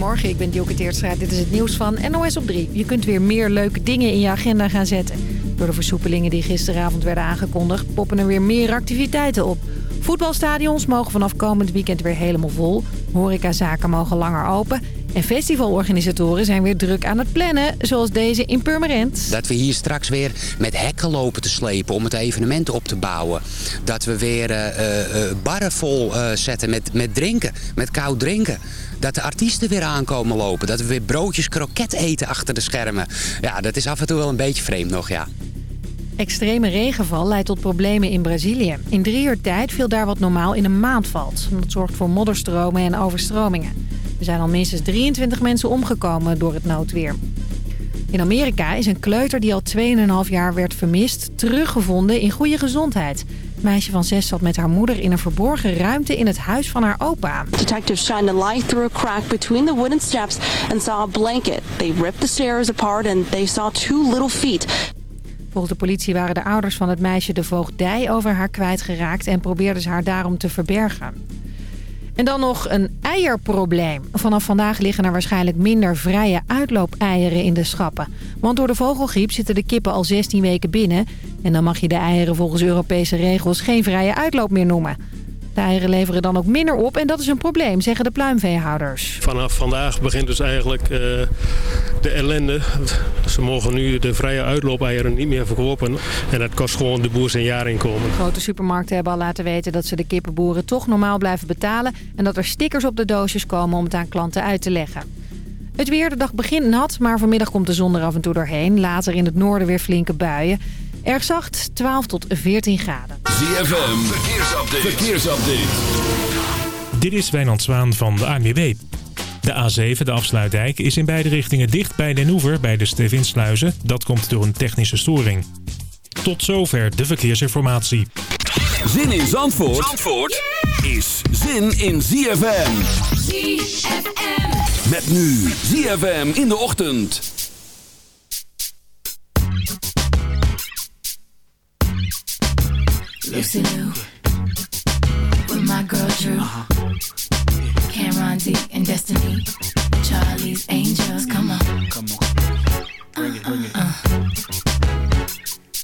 Goedemorgen, ik ben Dielke Teertstra. Dit is het nieuws van NOS op 3. Je kunt weer meer leuke dingen in je agenda gaan zetten. Door de versoepelingen die gisteravond werden aangekondigd... poppen er weer meer activiteiten op. Voetbalstadions mogen vanaf komend weekend weer helemaal vol. Horecazaken mogen langer open. En festivalorganisatoren zijn weer druk aan het plannen, zoals deze in Purmerend. Dat we hier straks weer met hekken lopen te slepen om het evenement op te bouwen. Dat we weer uh, uh, barren vol zetten met, met drinken, met koud drinken. Dat de artiesten weer aankomen lopen. Dat we weer broodjes kroket eten achter de schermen. Ja, dat is af en toe wel een beetje vreemd nog, ja. Extreme regenval leidt tot problemen in Brazilië. In drie uur tijd viel daar wat normaal in een maand valt. Dat zorgt voor modderstromen en overstromingen. Er zijn al minstens 23 mensen omgekomen door het noodweer. In Amerika is een kleuter die al 2,5 jaar werd vermist... teruggevonden in goede gezondheid. Het meisje van zes zat met haar moeder in een verborgen ruimte in het huis van haar opa. Detectives shined a light through a crack between the wooden steps and saw a blanket. They ripped the stairs apart and they saw two little feet. Volgens de politie waren de ouders van het meisje de voogdij over haar kwijtgeraakt... en probeerden ze haar daarom te verbergen. En dan nog een eierprobleem. Vanaf vandaag liggen er waarschijnlijk minder vrije uitloopeieren in de schappen. Want door de vogelgriep zitten de kippen al 16 weken binnen. En dan mag je de eieren volgens Europese regels geen vrije uitloop meer noemen. De eieren leveren dan ook minder op en dat is een probleem, zeggen de pluimveehouders. Vanaf vandaag begint dus eigenlijk uh, de ellende. Ze mogen nu de vrije uitloopeieren niet meer verkopen. En dat kost gewoon de boer zijn jaarinkomen. Grote supermarkten hebben al laten weten dat ze de kippenboeren toch normaal blijven betalen. En dat er stickers op de doosjes komen om het aan klanten uit te leggen. Het weer, de dag begint nat, maar vanmiddag komt de zon er af en toe doorheen. Later in het noorden weer flinke buien. Erg zacht, 12 tot 14 graden. ZFM, verkeersupdate. verkeersupdate. Dit is Wijnand Zwaan van de ANWB. De A7, de afsluitdijk, is in beide richtingen dicht bij Den Oever bij de Stevinsluizen. Dat komt door een technische storing. Tot zover de verkeersinformatie. Zin in Zandvoort, Zandvoort is zin in ZFM. ZFM. Met nu ZFM in de ochtend. Lucy Lou, with my girl Drew, uh-huh. Cameron D and Destiny, Charlie's Angels. Come on, come on,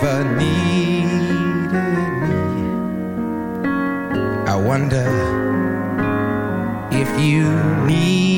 ever needed me. I wonder if you need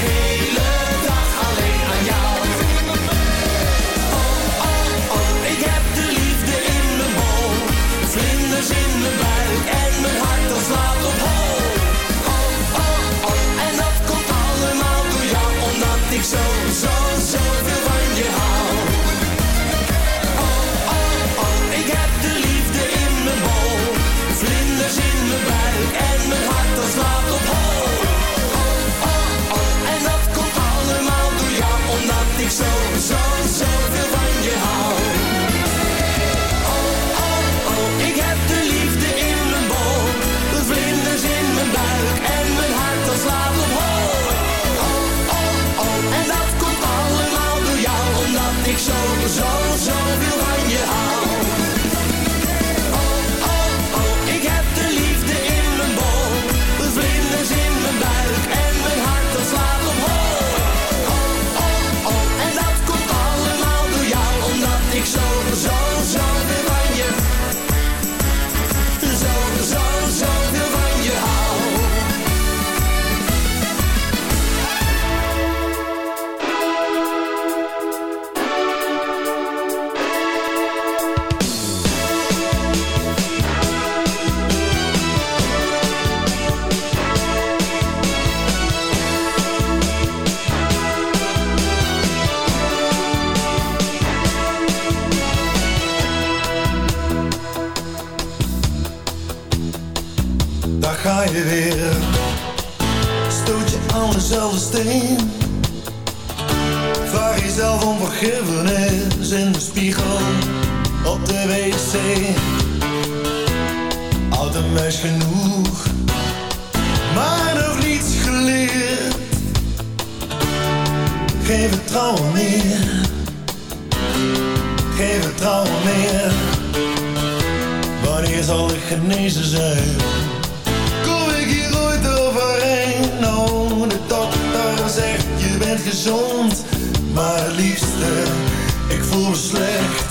Weer. Stoot je aan dezelfde steen. Vraag jezelf om vergiffenis in de spiegel op de wc. Oud en wijs genoeg, maar nog niets geleerd. Geen vertrouwen meer, geen vertrouwen meer. Wanneer zal ik genezen zijn? Bent gezond. Maar liefste, ik voel me slecht.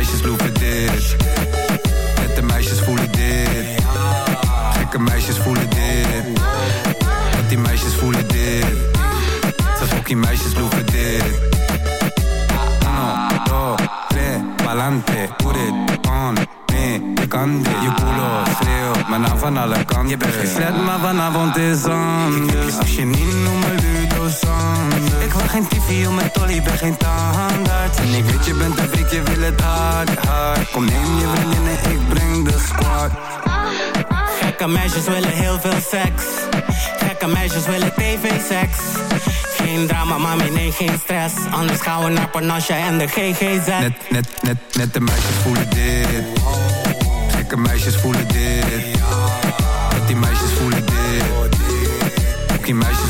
Meisjes loeven dit. Net de meisjes voelen dit. Gekke meisjes voelen dit. Net die meisjes voelen dit. Ook die meisjes loeven dit. Uno, dos, tres, pa'lante, put it on me, picante, je culo schreeuwt, maar nou van alle kanten. Je bent geen slet, maar vanavond is anders. Als je niet noemt me Ludo Sanders. Geen TV om mijn tolly, ben geen tandarts. En ik weet je bent een je wil het hard, hard. Kom neem je vriendinnen, ik breng de squad. Gekke meisjes willen heel veel seks. Gekke meisjes willen tv-seks. Geen drama, mami, nee, geen stress. Anders gaan we naar Panasja en de GGZ. Net, net, net, net de meisjes voelen dit. Gekke meisjes voelen dit. Net die meisjes voelen dit. Ook die meisjes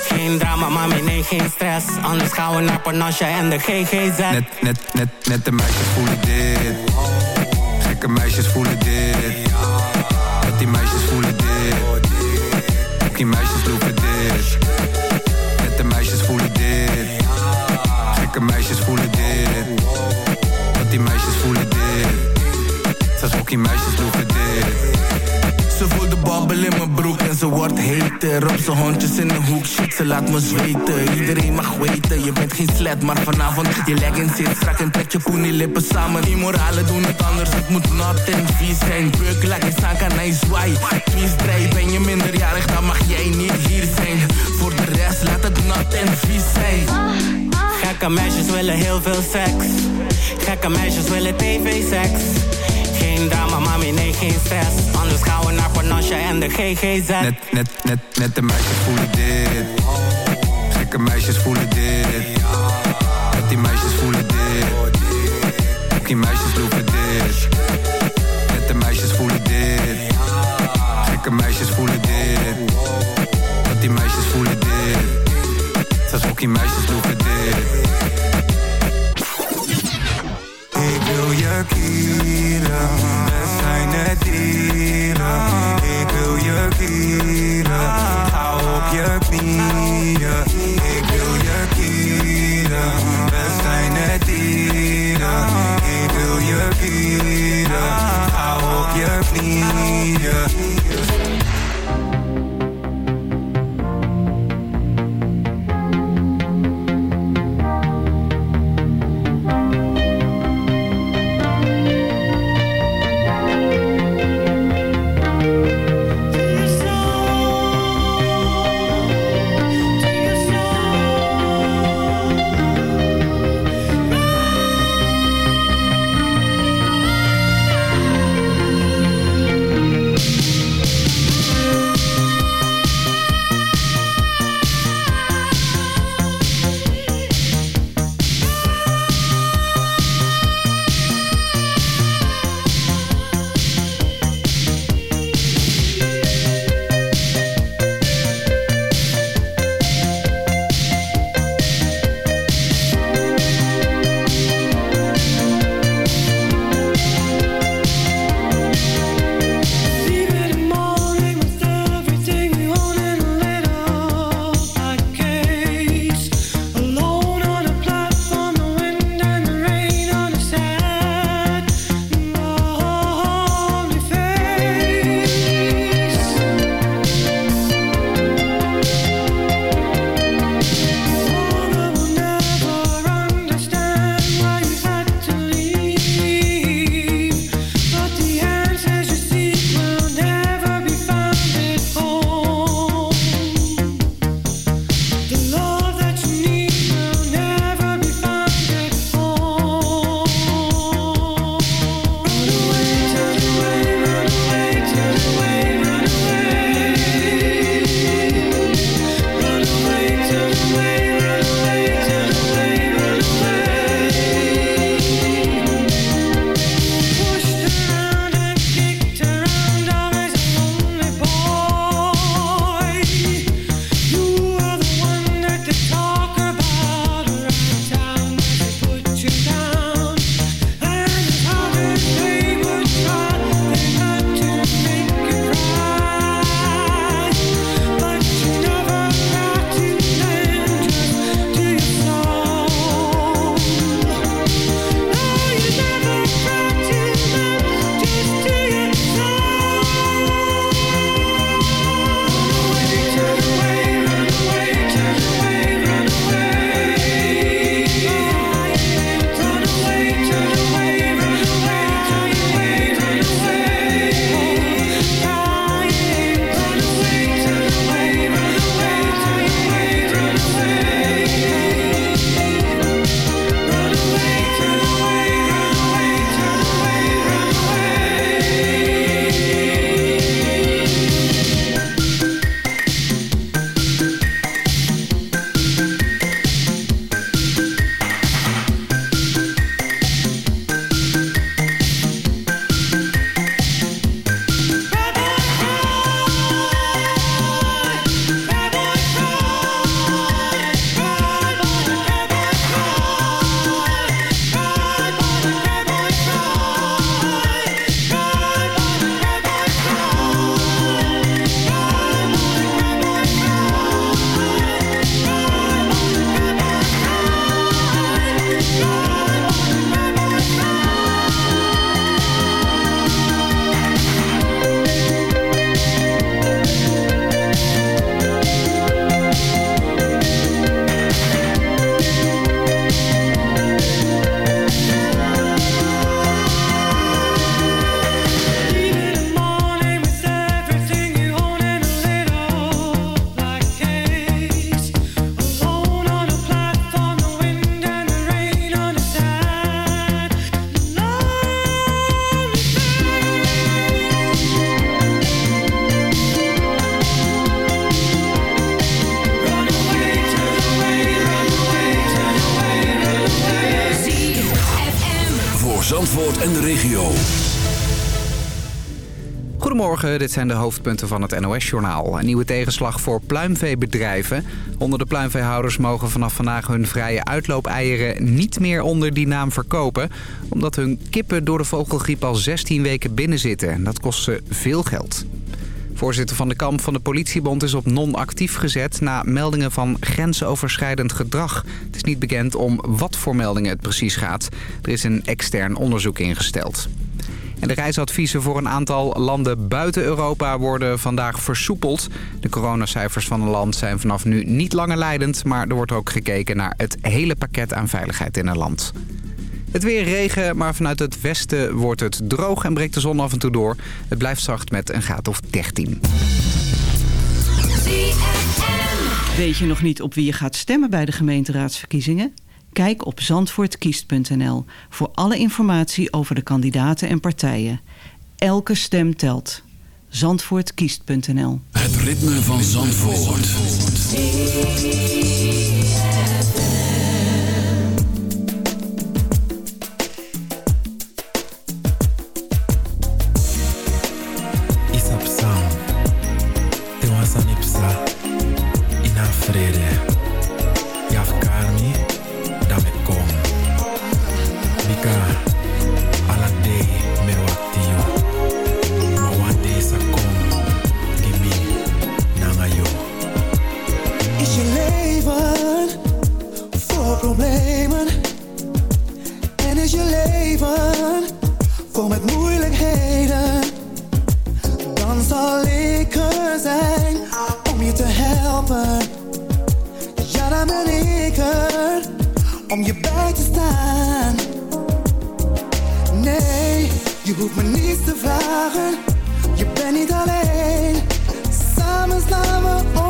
Geen drama, mami, nee, geen stress. Anders gaan we naar Panasja en de GGZ. Net, net, net, net de meisjes voelen dit. Gekke meisjes voelen dit. Net die meisjes voelen dit. Ook die meisjes lopen dit. Net de meisjes voelen dit. Gekke meisjes voelen dit. Net die meisjes voelen dit. Zelfs ook die meisjes lopen dit. Ze voelt de babbel in mijn broek heter Op zijn hondjes in de hoek, shit, ze laat me zweten. Iedereen mag weten, je bent geen slet Maar vanavond, je leggings zit strak en trek je poenie lippen samen. Immoralen doen het anders, het moet nat en vies. Zijn Beuk, laat je staan, kan hij zwaai. Vies draai, ben je minderjarig, dan mag jij niet hier zijn. Voor de rest, laat het nat en vies zijn. Gekke meisjes willen heel veel seks. Gekke meisjes willen tv-seks. Geen drama, mami, nee, geen stress. Anders gaan we naar Panasja en de GGZ. Net, net, net, net de meisjes voelen dit. Gekke meisjes voelen dit. Net die meisjes voelen dit. Ook die meisjes lopen dit. En de regio. Goedemorgen, dit zijn de hoofdpunten van het NOS-journaal. Een nieuwe tegenslag voor pluimveebedrijven. Onder de pluimveehouders mogen vanaf vandaag hun vrije uitloopeieren niet meer onder die naam verkopen. Omdat hun kippen door de vogelgriep al 16 weken binnenzitten. Dat kost ze veel geld. Voorzitter van de kamp van de politiebond is op non-actief gezet... na meldingen van grensoverschrijdend gedrag. Het is niet bekend om wat voor meldingen het precies gaat. Er is een extern onderzoek ingesteld. En de reisadviezen voor een aantal landen buiten Europa worden vandaag versoepeld. De coronacijfers van een land zijn vanaf nu niet langer leidend... maar er wordt ook gekeken naar het hele pakket aan veiligheid in een land. Het weer regen, maar vanuit het westen wordt het droog en breekt de zon af en toe door. Het blijft zacht met een graad of 13. Weet je nog niet op wie je gaat stemmen bij de gemeenteraadsverkiezingen? Kijk op zandvoortkiest.nl voor alle informatie over de kandidaten en partijen. Elke stem telt. Zandvoortkiest.nl Het ritme van Zandvoort. Dame kom. Is je leven vol problemen? En is je leven vol met moeilijkheden? Dan zal ik er zijn om je te helpen. Ben ik er om je bij te staan. Nee, je hoeft me niets te vragen. Je bent niet alleen. Samen slaan we ons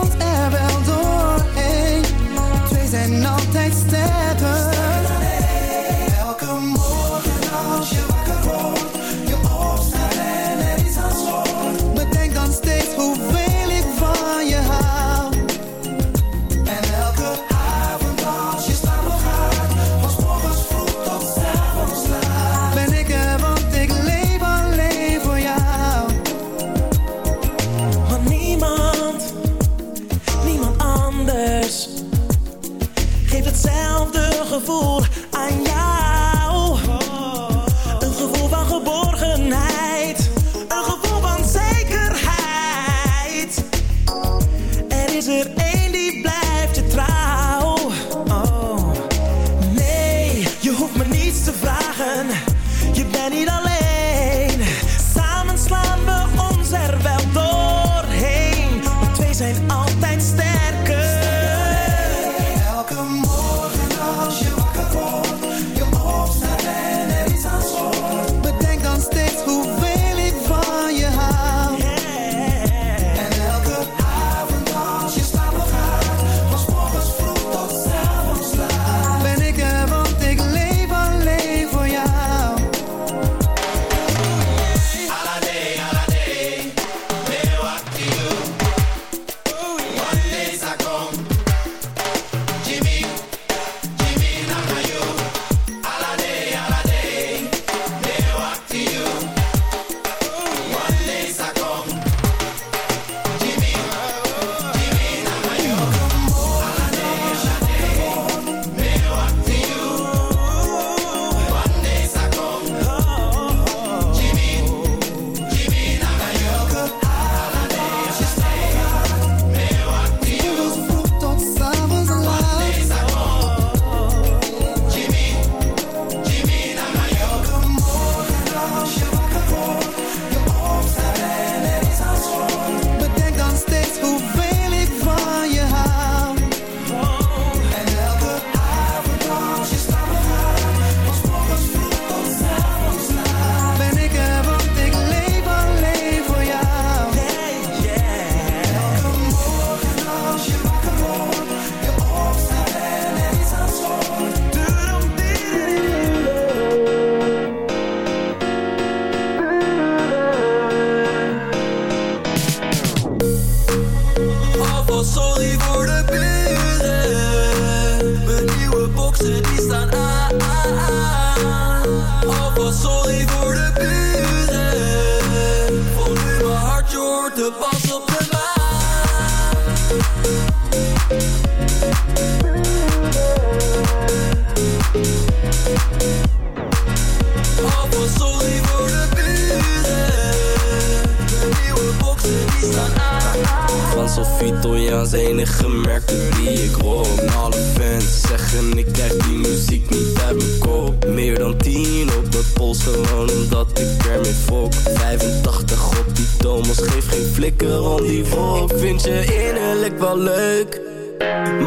mijn pols gewoon omdat ik ermee fok. 85 op die Thomas, geef geen flikker om die volk. Ik vind je innerlijk wel leuk,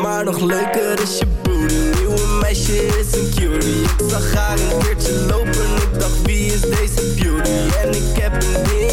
maar nog leuker is je booty. Nieuwe meisje is een cutie. Ik zag haar een keertje lopen, ik dacht wie is deze beauty? En ik heb een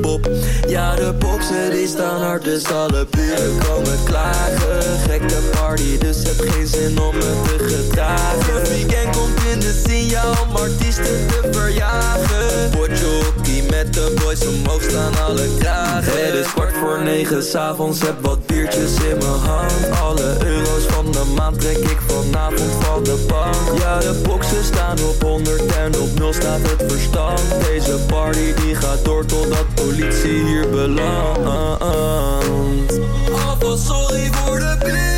pop. Ja, de boxen die staan hard, dus alle buren komen klagen. Gekke party, dus heb geen zin om me te gedragen. Het weekend komt in de ja, om artiesten te verjagen. Potjockey met de boys, omhoog staan alle kragen. Het is kwart voor negen, s'avonds heb wat Alle euro's van de maand trek ik vanavond van de bank. Ja, de boxen staan op 100 en op 0 staat het verstand. Deze party die gaat door totdat politie hier belandt. Alvast sorry voor de buren.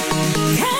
Hey!